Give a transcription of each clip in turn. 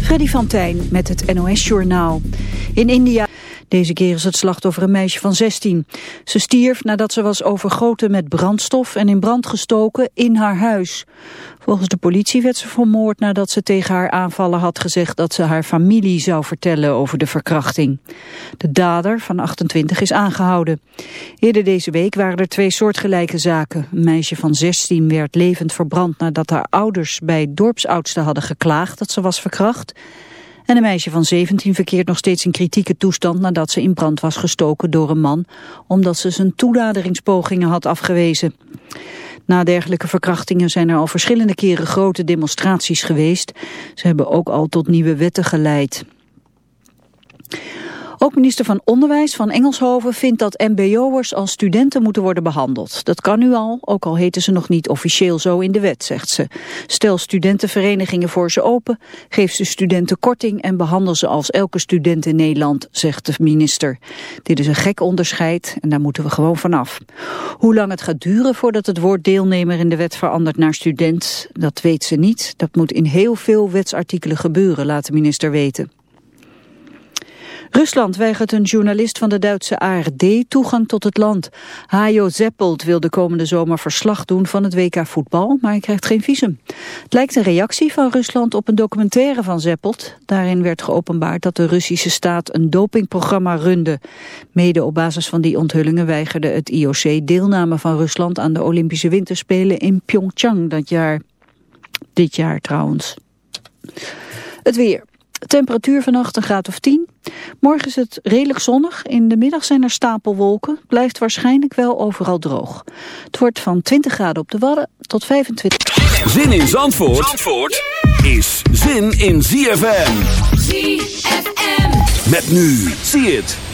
Freddy van Tijn met het NOS-journaal. In India... Deze keer is het slachtoffer een meisje van 16. Ze stierf nadat ze was overgoten met brandstof en in brand gestoken in haar huis. Volgens de politie werd ze vermoord nadat ze tegen haar aanvaller had gezegd dat ze haar familie zou vertellen over de verkrachting. De dader van 28 is aangehouden. Eerder deze week waren er twee soortgelijke zaken. Een meisje van 16 werd levend verbrand nadat haar ouders bij dorpsoudsten hadden geklaagd dat ze was verkracht. En een meisje van 17 verkeert nog steeds in kritieke toestand nadat ze in brand was gestoken door een man, omdat ze zijn toeladeringspogingen had afgewezen. Na dergelijke verkrachtingen zijn er al verschillende keren grote demonstraties geweest. Ze hebben ook al tot nieuwe wetten geleid. Ook minister van Onderwijs van Engelshoven vindt dat mbo'ers als studenten moeten worden behandeld. Dat kan nu al, ook al heten ze nog niet officieel zo in de wet, zegt ze. Stel studentenverenigingen voor ze open, geef ze studenten korting en behandel ze als elke student in Nederland, zegt de minister. Dit is een gek onderscheid en daar moeten we gewoon vanaf. Hoe lang het gaat duren voordat het woord deelnemer in de wet verandert naar student, dat weet ze niet. Dat moet in heel veel wetsartikelen gebeuren, laat de minister weten. Rusland weigert een journalist van de Duitse ARD toegang tot het land. Hajo Zeppelt wil de komende zomer verslag doen van het WK voetbal, maar hij krijgt geen visum. Het lijkt een reactie van Rusland op een documentaire van Zeppelt. Daarin werd geopenbaard dat de Russische staat een dopingprogramma runde. Mede op basis van die onthullingen weigerde het IOC deelname van Rusland aan de Olympische Winterspelen in Pyeongchang dat jaar. Dit jaar trouwens. Het weer. Temperatuur vannacht een graad of 10. Morgen is het redelijk zonnig. In de middag zijn er stapelwolken. Blijft waarschijnlijk wel overal droog. Het wordt van 20 graden op de Wadden tot 25. Zin in Zandvoort, Zandvoort is zin in ZFM. ZFM. Met nu. Zie het.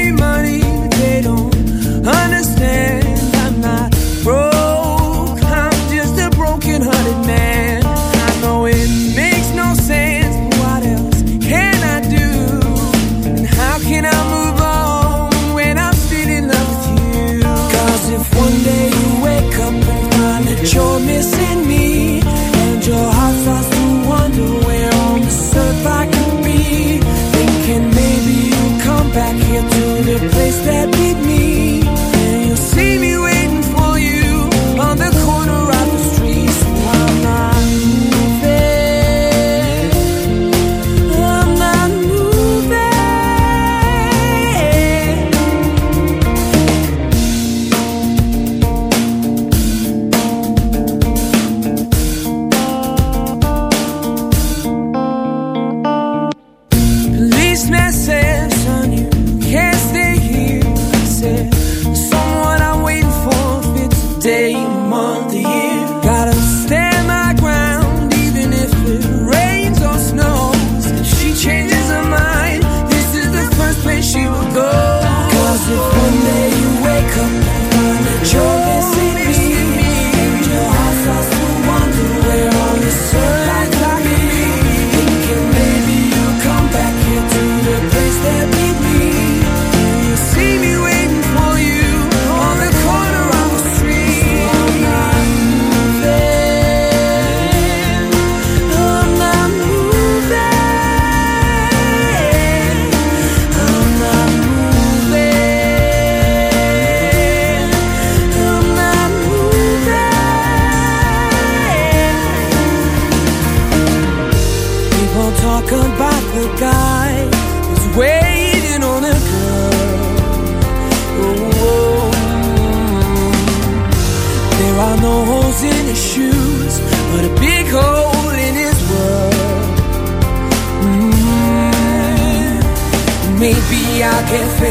can't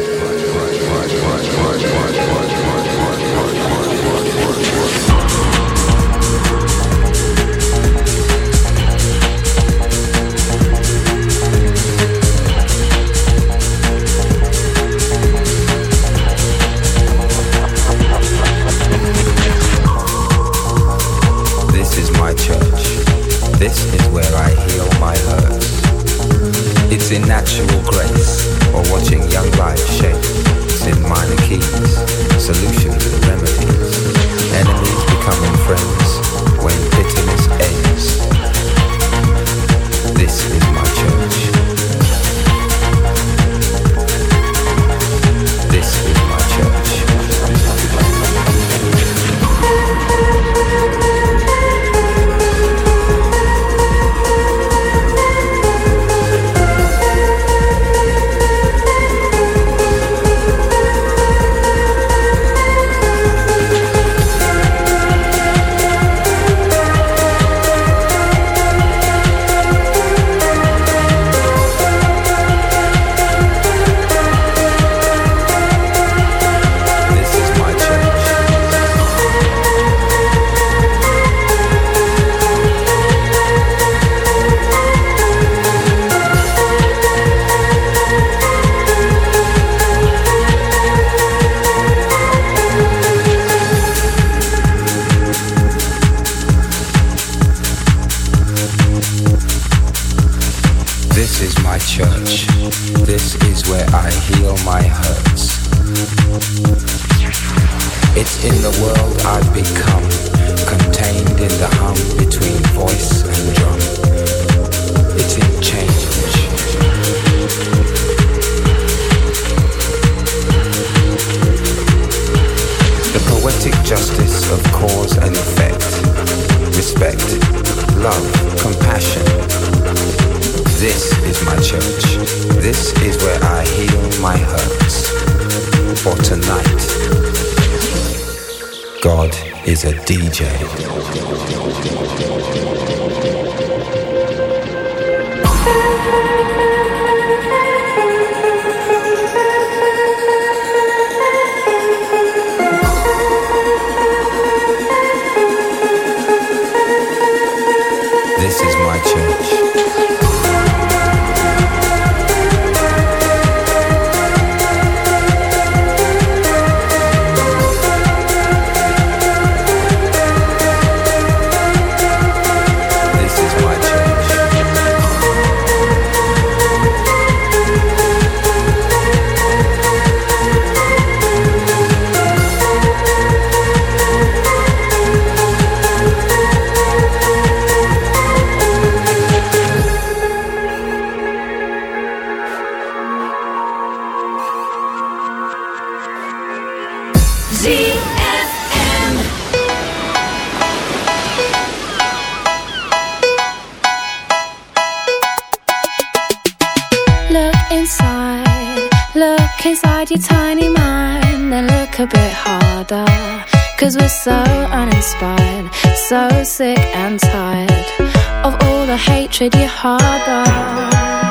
Natural grace or watching young life shape. In minor keys, solutions and remedies. Enemies becoming friends when bitterness Look Inside your tiny mind And look a bit harder. Cause we're so uninspired So sick and tired Of all the hatred you harbor.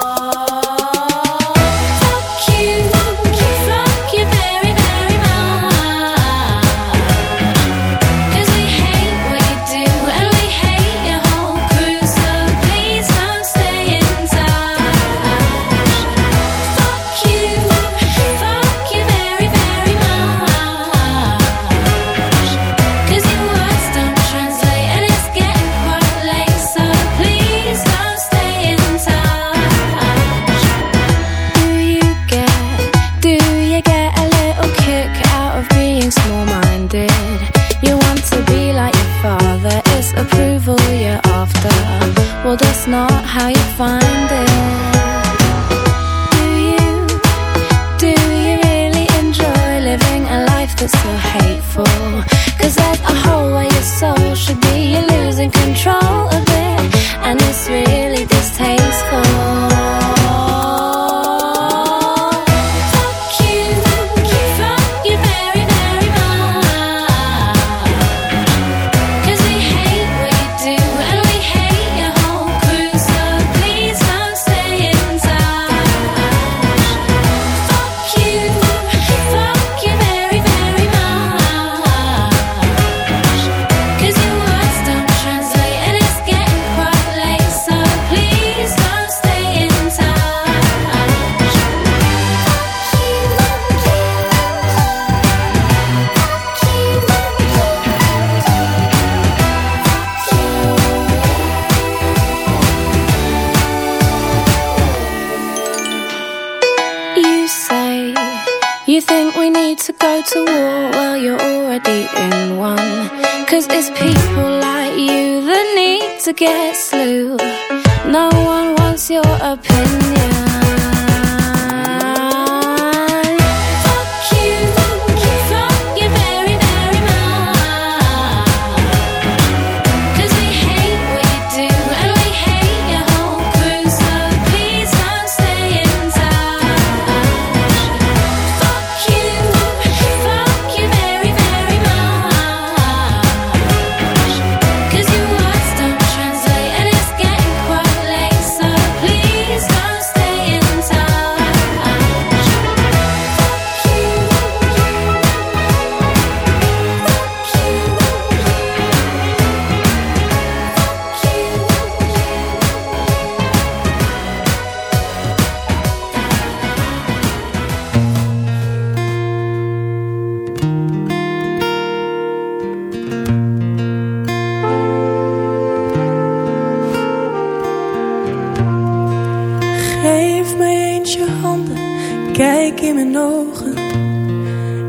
to guess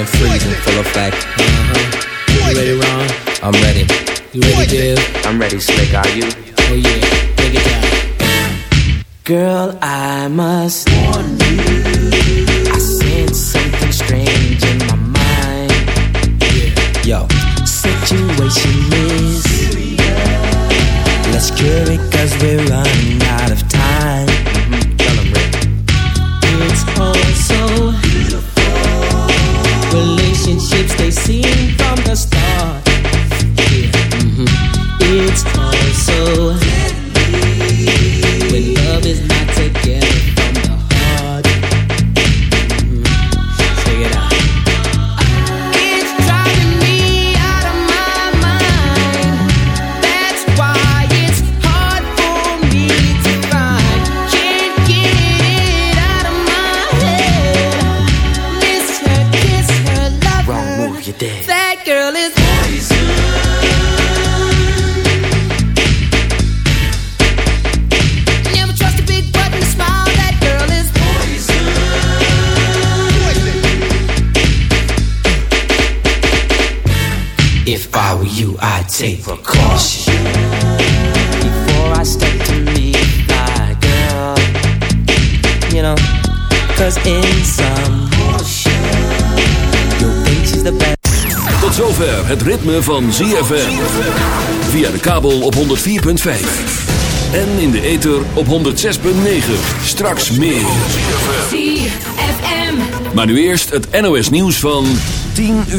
And freezing full effect. Uh-huh. You ready, Ron? I'm ready. You ready, Dave? I'm ready, Slick. Are you? Oh yeah, take it down. Girl, I must warn you. I sense something strange in my mind. Yo, situation is Let's cure it cause we're running out of time. Tell him, Rick. It's all Keep. stay in some think she's the best. Tot zover het ritme van ZFM. Via de kabel op 104.5. En in de ether op 106.9. Straks meer. ZFM. Maar nu eerst het NOS nieuws van 10 uur.